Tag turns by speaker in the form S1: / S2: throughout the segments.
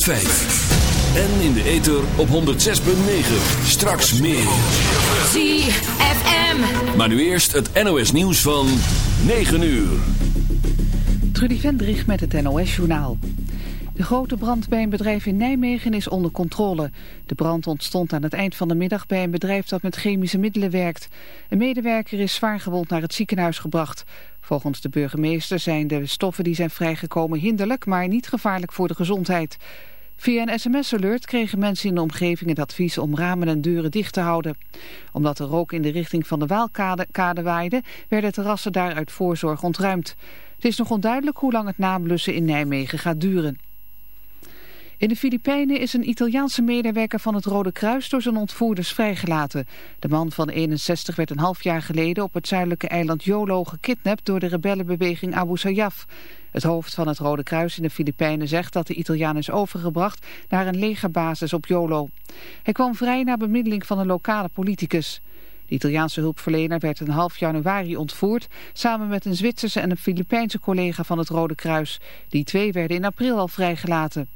S1: En in de ether op 106.9. Straks meer.
S2: ZFM.
S1: Maar nu eerst het NOS nieuws van 9 uur.
S3: Trudy Vendrich met het NOS-journaal. De grote brand bij een bedrijf in Nijmegen is onder controle. De brand ontstond aan het eind van de middag bij een bedrijf dat met chemische middelen werkt. Een medewerker is zwaar gewond naar het ziekenhuis gebracht. Volgens de burgemeester zijn de stoffen die zijn vrijgekomen hinderlijk, maar niet gevaarlijk voor de gezondheid. Via een sms-alert kregen mensen in de omgeving het advies om ramen en deuren dicht te houden. Omdat de rook in de richting van de Waalkade kade waaide, werden terrassen daar uit voorzorg ontruimd. Het is nog onduidelijk hoe lang het nablussen in Nijmegen gaat duren. In de Filipijnen is een Italiaanse medewerker van het Rode Kruis door zijn ontvoerders vrijgelaten. De man van 61 werd een half jaar geleden op het zuidelijke eiland Jolo gekidnapt door de rebellenbeweging Abu Sayyaf. Het hoofd van het Rode Kruis in de Filipijnen zegt dat de Italiaan is overgebracht naar een legerbasis op Jolo. Hij kwam vrij na bemiddeling van een lokale politicus. De Italiaanse hulpverlener werd een half januari ontvoerd... samen met een Zwitserse en een Filipijnse collega van het Rode Kruis. Die twee werden in april al vrijgelaten.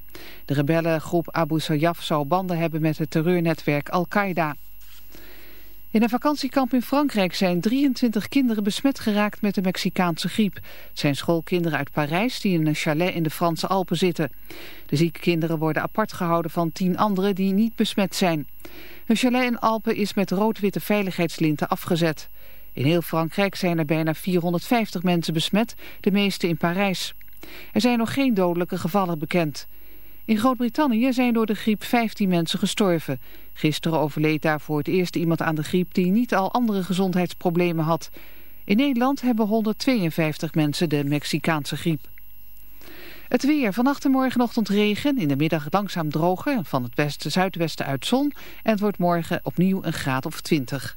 S3: De rebellengroep Abu Sayyaf zou banden hebben met het terreurnetwerk Al-Qaeda. In een vakantiekamp in Frankrijk zijn 23 kinderen besmet geraakt met de Mexicaanse griep. Het zijn schoolkinderen uit Parijs die in een chalet in de Franse Alpen zitten. De zieke kinderen worden apart gehouden van 10 anderen die niet besmet zijn. Een chalet in Alpen is met rood-witte veiligheidslinten afgezet. In heel Frankrijk zijn er bijna 450 mensen besmet, de meeste in Parijs. Er zijn nog geen dodelijke gevallen bekend. In Groot-Brittannië zijn door de griep 15 mensen gestorven. Gisteren overleed daar voor het eerst iemand aan de griep die niet al andere gezondheidsproblemen had. In Nederland hebben 152 mensen de Mexicaanse griep. Het weer. Vannacht en morgenochtend regen. In de middag langzaam droger. Van het westen zuidwesten uit zon. En het wordt morgen opnieuw een graad of 20.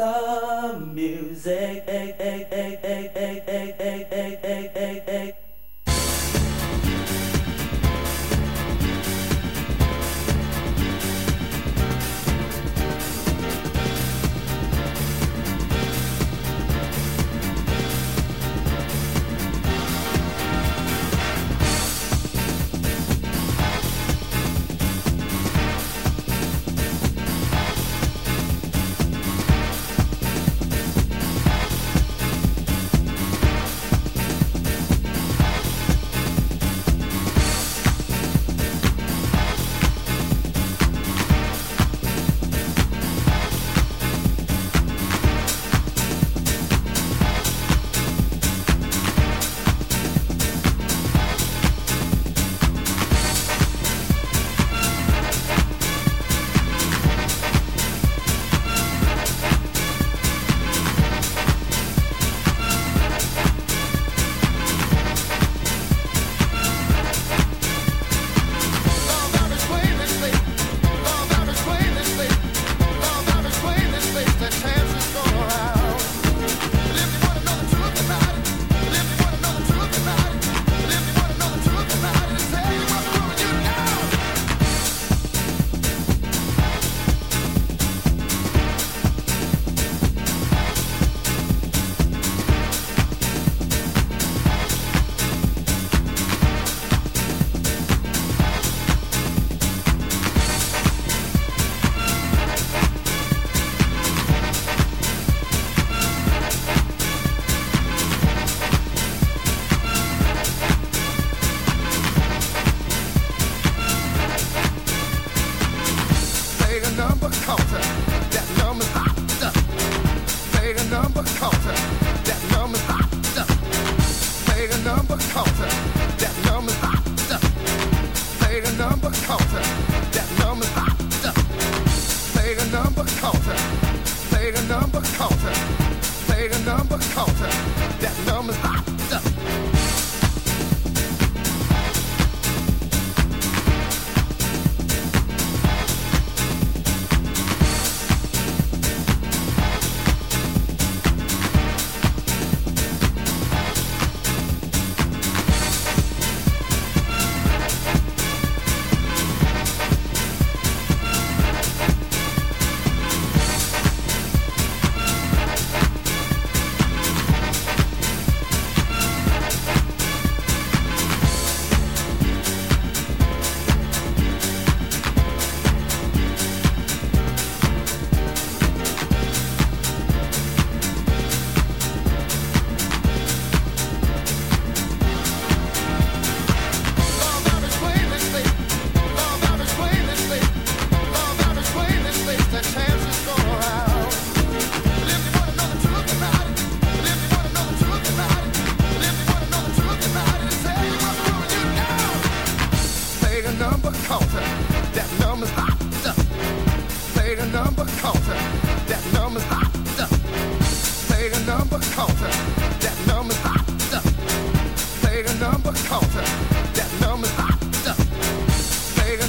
S2: the
S4: music.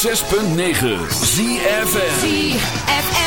S5: 106.9 ZFM.
S6: ZFM.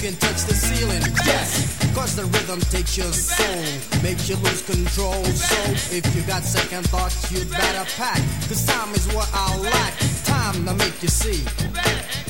S7: Can touch the ceiling feeling, yes. Cause the rhythm takes your soul, makes you lose control. So if you got second thoughts, you better pack. Cause time is what I lack. Time to make you see.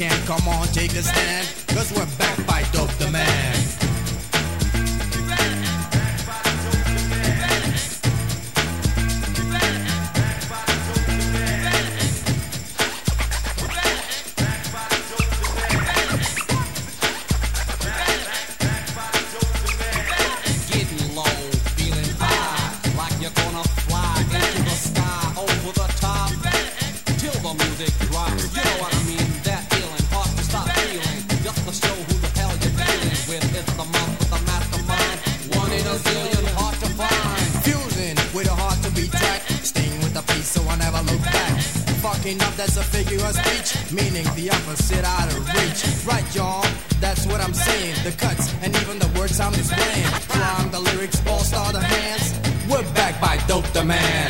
S7: can, come on, take a stand. Cause we're back by Dope the Man. Man.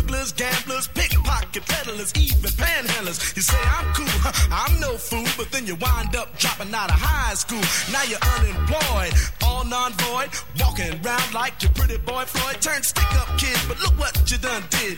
S8: burglars, gamblers, pickpocket peddlers, even panhandlers. You say I'm cool, I'm no fool, but then you wind up dropping out of high school. Now you're unemployed, all non-void, walking around like your pretty boy Floyd. Turned stick-up kid, but look what you done did.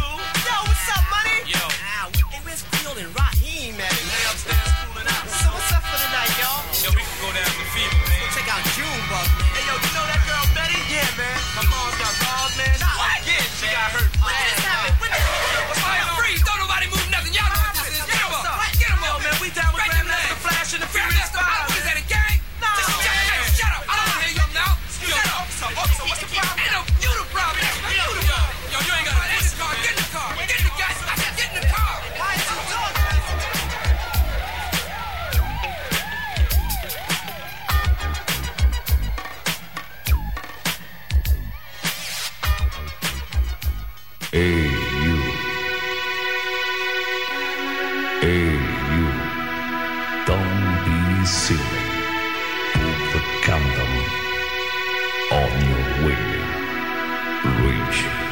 S9: Hey, you.
S10: Don't
S6: be silly. Put the condom on your way. Reach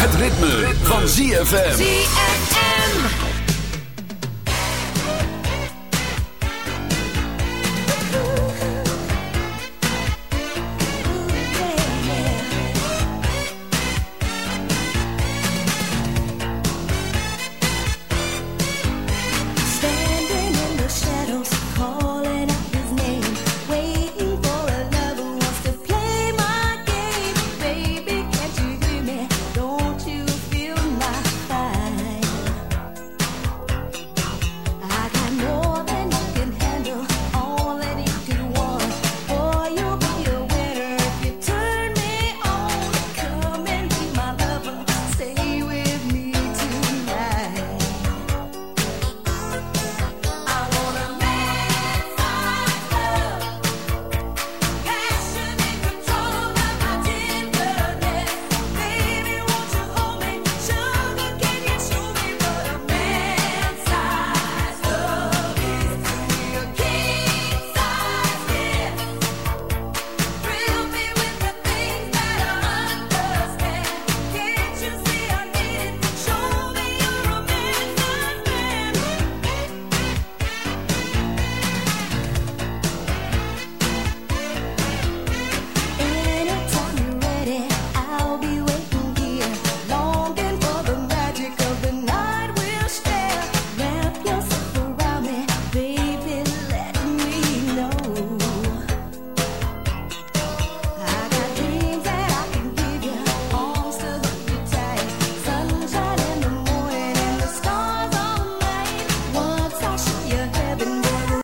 S11: Het
S5: ritme, van
S2: ZFM.